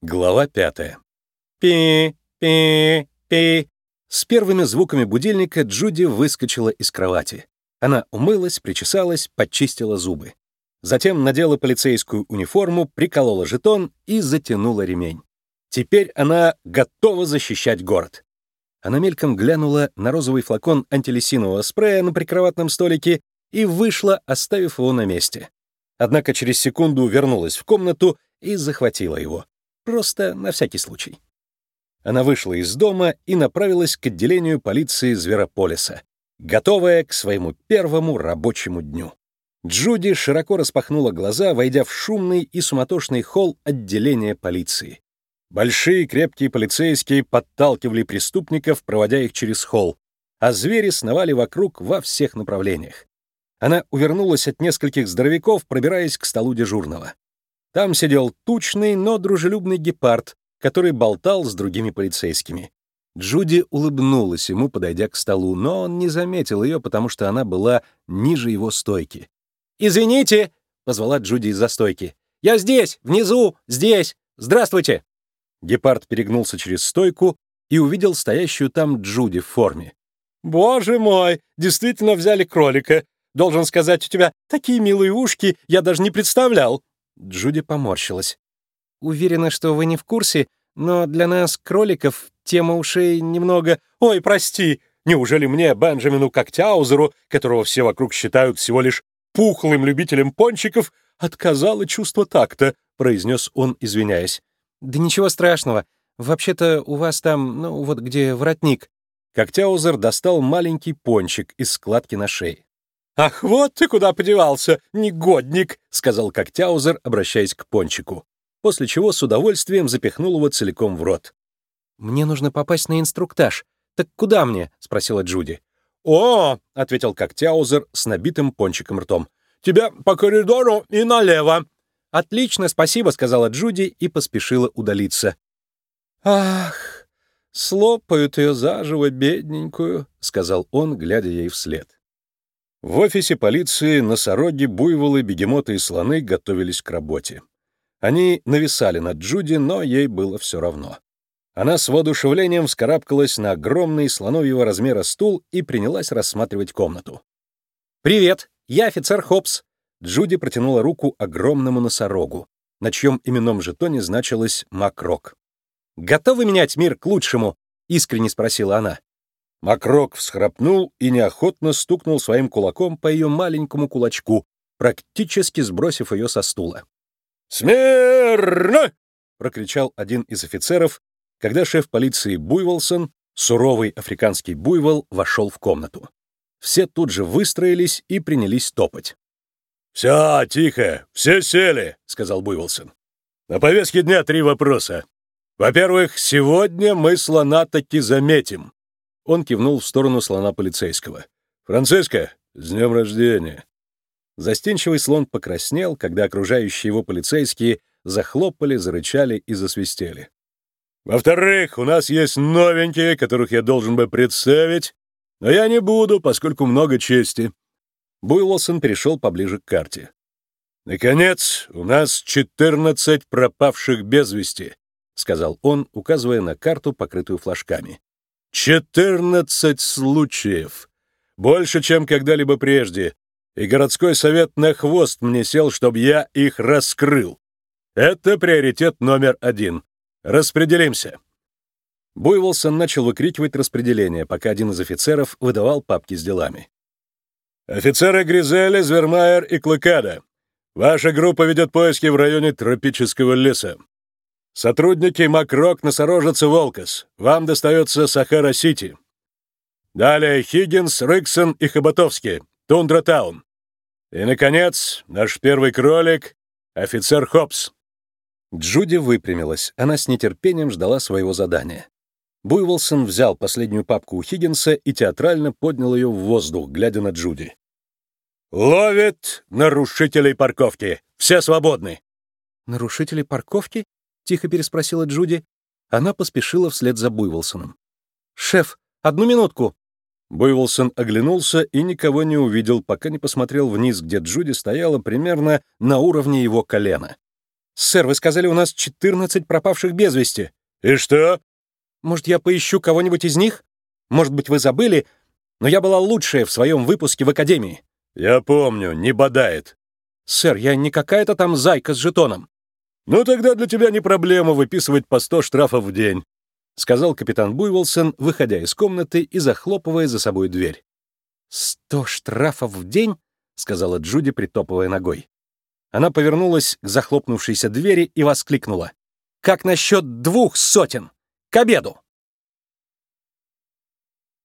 Глава пятая. Пи, пи, пи. С первыми звуками будильника Джуди выскочила из кровати. Она умылась, причесалась, почистила зубы. Затем надела полицейскую униформу, приколола жетон и затянула ремень. Теперь она готова защищать город. Она мельком глянула на розовый флакон антилесинового спрея на прикроватном столике и вышла, оставив его на месте. Однако через секунду вернулась в комнату и захватила его. Просто на всякий случай. Она вышла из дома и направилась к отделению полиции Зверополиса, готовая к своему первому рабочему дню. Джуди широко распахнула глаза, войдя в шумный и суматошный холл отделения полиции. Большие крепкие полицейские подталкивали преступников, проводя их через холл, а звери сновали вокруг во всех направлениях. Она увернулась от нескольких здоровяков, пробираясь к столу дежурного. Там сидел тучный, но дружелюбный гепард, который болтал с другими полицейскими. Джуди улыбнулась ему, подойдя к столу, но он не заметил ее, потому что она была ниже его стойки. «Извините!» — позвала Джуди из-за стойки. «Я здесь, внизу, здесь! Здравствуйте!» Гепард перегнулся через стойку и увидел стоящую там Джуди в форме. «Боже мой, действительно взяли кролика. Должен сказать, у тебя такие милые ушки, я даже не представлял. Джуди поморщилась. «Уверена, что вы не в курсе, но для нас, кроликов, тема ушей немного... Ой, прости! Неужели мне, Бенджамину Коктяузеру, которого все вокруг считают всего лишь пухлым любителем пончиков, отказало чувство такта?» — произнес он, извиняясь. «Да ничего страшного. Вообще-то у вас там, ну, вот где воротник». Коктяузер достал маленький пончик из складки на шее. «Ах, вот ты куда подевался, негодник!» — сказал Коктяузер, обращаясь к Пончику, после чего с удовольствием запихнул его целиком в рот. «Мне нужно попасть на инструктаж. Так куда мне?» — спросила Джуди. «О!» — ответил Коктяузер с набитым пончиком ртом. «Тебя по коридору и налево!» «Отлично, спасибо», — сказала Джуди и поспешила удалиться. «Ах, слопают ее заживо, бедненькую», — сказал он, глядя ей вслед. В офисе полиции носороги, буйволы, бегемоты и слоны готовились к работе. Они нависали над Джуди, но ей было все равно. Она с воодушевлением вскарабкалась на огромный слоновьего размера стул и принялась рассматривать комнату. «Привет, я офицер Хопс!» Джуди протянула руку огромному носорогу, на чьем именном жетоне значилось «Макрок». «Готовы менять мир к лучшему?» — искренне спросила она. Макрок всхрапнул и неохотно стукнул своим кулаком по ее маленькому кулачку, практически сбросив ее со стула. «Смирно!» — прокричал один из офицеров, когда шеф полиции Буйволсон, суровый африканский буйвол, вошел в комнату. Все тут же выстроились и принялись топать. «Все, тихо, все сели», — сказал Буйволсон. «На повестке дня три вопроса. Во-первых, сегодня мы слона таки заметим. Он кивнул в сторону слона полицейского. «Франциско, с днем рождения!» Застенчивый слон покраснел, когда окружающие его полицейские захлопали, зарычали и засвистели. «Во-вторых, у нас есть новенькие, которых я должен бы представить, но я не буду, поскольку много чести». Буйлосон перешел поближе к карте. «Наконец, у нас 14 пропавших без вести», — сказал он, указывая на карту, покрытую флажками. Четырнадцать случаев. Больше, чем когда-либо прежде. И городской совет на хвост мне сел, чтобы я их раскрыл. Это приоритет номер один. Распределимся. Буйволсон начал выкрикивать распределение, пока один из офицеров выдавал папки с делами. «Офицеры Гризели, Звермайер и Клыкада, ваша группа ведет поиски в районе тропического леса. Сотрудники Макрок, Носорожец и Волкос. Вам достается Сахара-Сити. Далее Хиггинс, Рыксон и Хоботовский. Тундра-Таун. И, наконец, наш первый кролик — офицер Хопс. Джуди выпрямилась. Она с нетерпением ждала своего задания. Буйволсон взял последнюю папку у Хиггинса и театрально поднял ее в воздух, глядя на Джуди. «Ловит нарушителей парковки! Все свободны!» «Нарушители парковки?» Тихо переспросила Джуди. Она поспешила вслед за Буйволсоном. «Шеф, одну минутку!» Буйволсон оглянулся и никого не увидел, пока не посмотрел вниз, где Джуди стояла примерно на уровне его колена. «Сэр, вы сказали, у нас 14 пропавших без вести». «И что?» «Может, я поищу кого-нибудь из них? Может быть, вы забыли, но я была лучшая в своем выпуске в Академии». «Я помню, не бодает». «Сэр, я не какая-то там зайка с жетоном». «Ну тогда для тебя не проблема выписывать по 100 штрафов в день», сказал капитан Буйволсон, выходя из комнаты и захлопывая за собой дверь. «Сто штрафов в день?» — сказала Джуди, притопывая ногой. Она повернулась к захлопнувшейся двери и воскликнула. «Как насчет двух сотен? К обеду!»